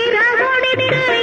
ഈ രാഹോടിനിടെ